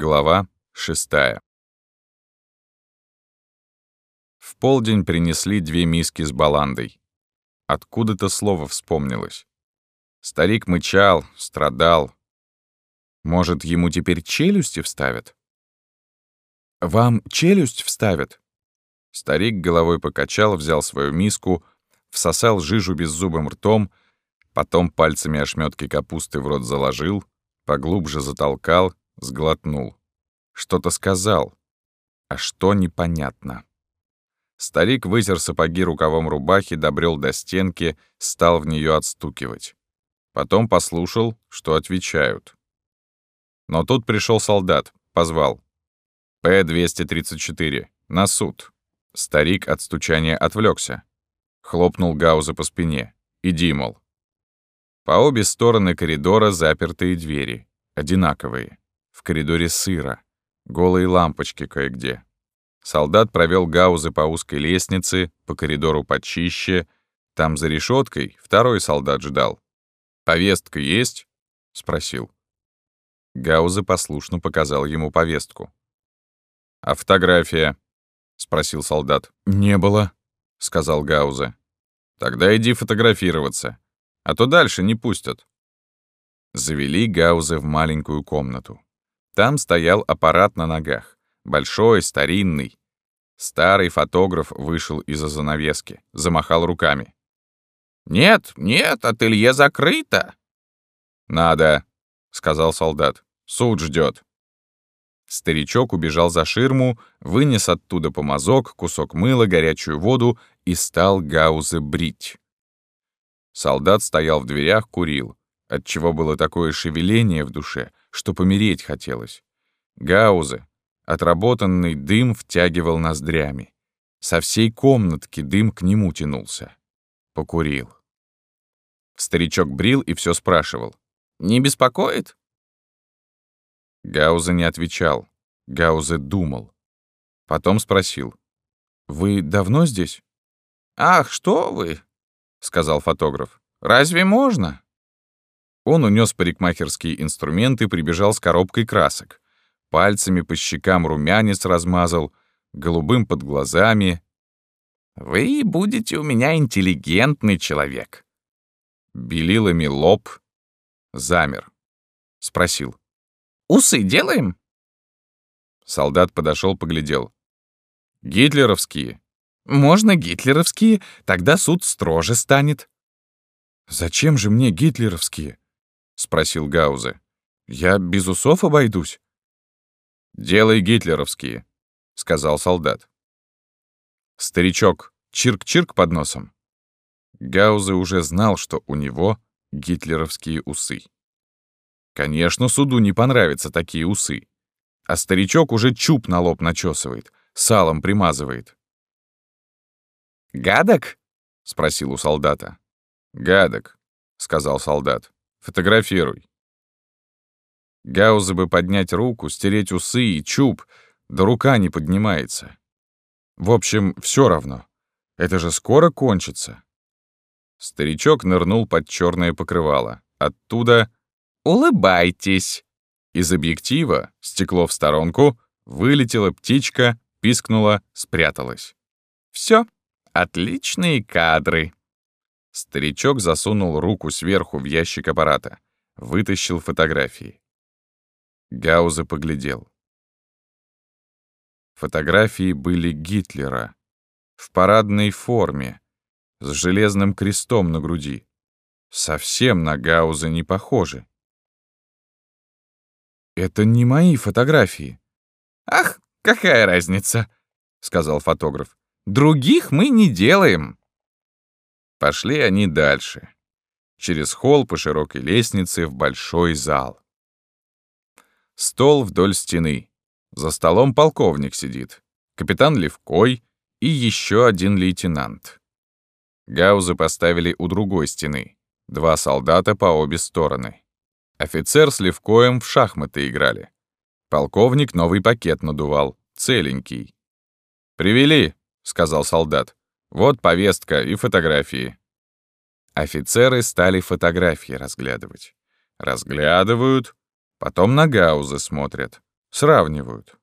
Глава шестая. В полдень принесли две миски с баландой. Откуда-то слово вспомнилось. Старик мычал, страдал. Может, ему теперь челюсти вставят? «Вам челюсть вставят?» Старик головой покачал, взял свою миску, всосал жижу беззубым ртом, потом пальцами ошметки капусты в рот заложил, поглубже затолкал Сглотнул. Что-то сказал. А что непонятно. Старик вытер сапоги рукавом рубахи, добрел до стенки, стал в нее отстукивать. Потом послушал, что отвечают. Но тут пришел солдат, позвал. «П-234, на суд». Старик от стучания отвлекся. Хлопнул Гауза по спине. «Иди, мол». По обе стороны коридора запертые двери, одинаковые. В коридоре сыро. Голые лампочки кое-где. Солдат провел гаузы по узкой лестнице, по коридору почище. Там за решеткой второй солдат ждал. «Повестка есть?» — спросил. Гаузы послушно показал ему повестку. «А фотография?» — спросил солдат. «Не было», — сказал Гаузе. «Тогда иди фотографироваться, а то дальше не пустят». Завели Гаузе в маленькую комнату. Там стоял аппарат на ногах. Большой, старинный. Старый фотограф вышел из-за занавески, замахал руками. «Нет, нет, ателье закрыто!» «Надо», — сказал солдат. «Суд ждет. Старичок убежал за ширму, вынес оттуда помазок, кусок мыла, горячую воду и стал Гаузы брить. Солдат стоял в дверях, курил, отчего было такое шевеление в душе, что помереть хотелось. Гаузы, отработанный дым втягивал ноздрями. Со всей комнатки дым к нему тянулся. Покурил. Старичок брил и все спрашивал. «Не беспокоит?» Гауза не отвечал. Гаузе думал. Потом спросил. «Вы давно здесь?» «Ах, что вы!» — сказал фотограф. «Разве можно?» Он унес парикмахерские инструменты, прибежал с коробкой красок. Пальцами по щекам румянец размазал, голубым под глазами. «Вы будете у меня интеллигентный человек». Белилами лоб. Замер. Спросил. «Усы делаем?» Солдат подошел, поглядел. «Гитлеровские». «Можно гитлеровские, тогда суд строже станет». «Зачем же мне гитлеровские?» — спросил Гаузе. «Я без усов обойдусь?» «Делай гитлеровские», — сказал солдат. Старичок чирк-чирк под носом. Гаузе уже знал, что у него гитлеровские усы. Конечно, суду не понравятся такие усы. А старичок уже чуб на лоб начесывает, салом примазывает. «Гадок?» — спросил у солдата. «Гадок», — сказал солдат. Фотографируй. Гауза бы поднять руку, стереть усы и чуб, да рука не поднимается. В общем, все равно. Это же скоро кончится. Старичок нырнул под черное покрывало. Оттуда «Улыбайтесь!» Из объектива, стекло в сторонку, вылетела птичка, пискнула, спряталась. Все, отличные кадры. Старичок засунул руку сверху в ящик аппарата, вытащил фотографии. Гауза поглядел. Фотографии были Гитлера в парадной форме, с железным крестом на груди. Совсем на Гауза не похожи. «Это не мои фотографии». «Ах, какая разница», — сказал фотограф. «Других мы не делаем». Пошли они дальше. Через холл по широкой лестнице в большой зал. Стол вдоль стены. За столом полковник сидит, капитан Левкой и еще один лейтенант. Гаузы поставили у другой стены. Два солдата по обе стороны. Офицер с Левкоем в шахматы играли. Полковник новый пакет надувал, целенький. «Привели», — сказал солдат. Вот повестка и фотографии. Офицеры стали фотографии разглядывать. Разглядывают, потом на Гаузы смотрят. Сравнивают.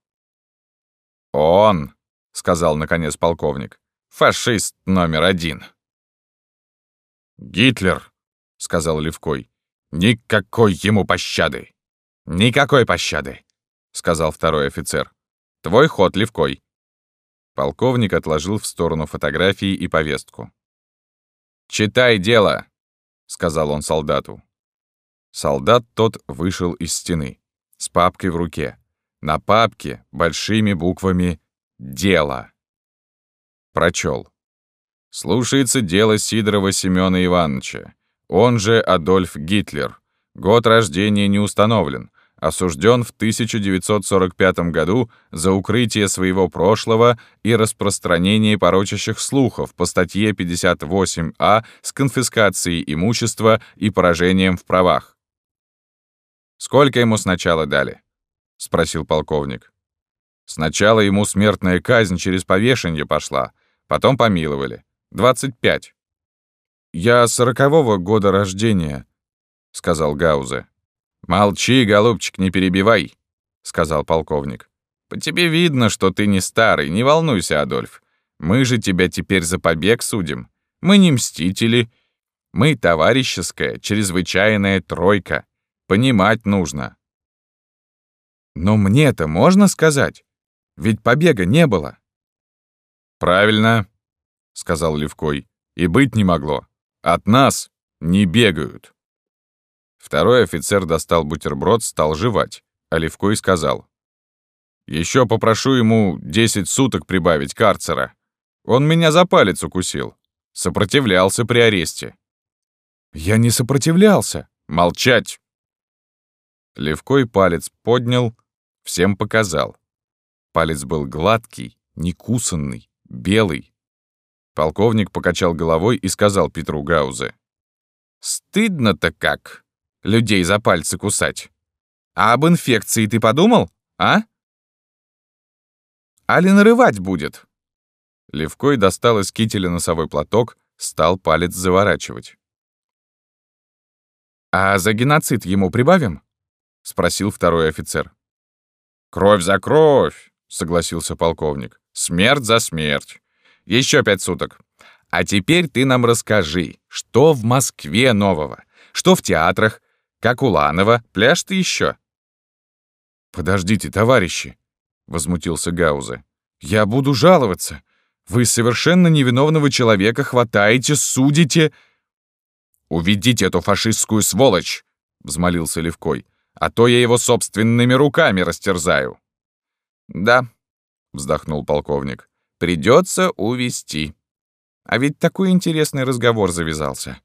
«Он», — сказал наконец полковник, — «фашист номер один». «Гитлер», — сказал Левкой, — «никакой ему пощады». «Никакой пощады», — сказал второй офицер. «Твой ход, Левкой». Полковник отложил в сторону фотографии и повестку. «Читай дело», — сказал он солдату. Солдат тот вышел из стены, с папкой в руке. На папке большими буквами «Дело». Прочел. Слушается дело Сидорова Семёна Ивановича, он же Адольф Гитлер. Год рождения не установлен. Осужден в 1945 году за укрытие своего прошлого и распространение порочащих слухов по статье 58А с конфискацией имущества и поражением в правах. «Сколько ему сначала дали?» — спросил полковник. «Сначала ему смертная казнь через повешение пошла, потом помиловали. 25. «Я сорокового года рождения», — сказал Гаузе. «Молчи, голубчик, не перебивай», — сказал полковник. «По тебе видно, что ты не старый, не волнуйся, Адольф. Мы же тебя теперь за побег судим. Мы не мстители. Мы товарищеская, чрезвычайная тройка. Понимать нужно». «Но мне-то можно сказать? Ведь побега не было». «Правильно», — сказал Левкой. «И быть не могло. От нас не бегают». Второй офицер достал бутерброд, стал жевать, а Левкой сказал. «Еще попрошу ему 10 суток прибавить карцера. Он меня за палец укусил. Сопротивлялся при аресте». «Я не сопротивлялся». «Молчать!» Левкой палец поднял, всем показал. Палец был гладкий, некусанный, белый, Полковник покачал головой и сказал Петру Гаузе. «Стыдно-то как, людей за пальцы кусать. А об инфекции ты подумал, а? Али нарывать будет?» Левкой достал из кителя носовой платок, стал палец заворачивать. «А за геноцид ему прибавим?» — спросил второй офицер. «Кровь за кровь!» — согласился полковник. «Смерть за смерть. Еще пять суток. А теперь ты нам расскажи, что в Москве нового? Что в театрах? Как Уланова? Пляж ты еще? «Подождите, товарищи», — возмутился Гаузе. «Я буду жаловаться. Вы совершенно невиновного человека хватаете, судите...» «Уведите эту фашистскую сволочь!» — взмолился Левкой. «А то я его собственными руками растерзаю». «Да», — вздохнул полковник. Придется увести. А ведь такой интересный разговор завязался.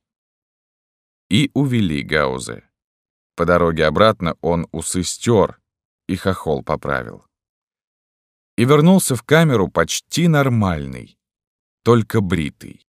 И увели Гаузе. По дороге обратно он усы стер и хохол поправил. И вернулся в камеру почти нормальный, только бритый.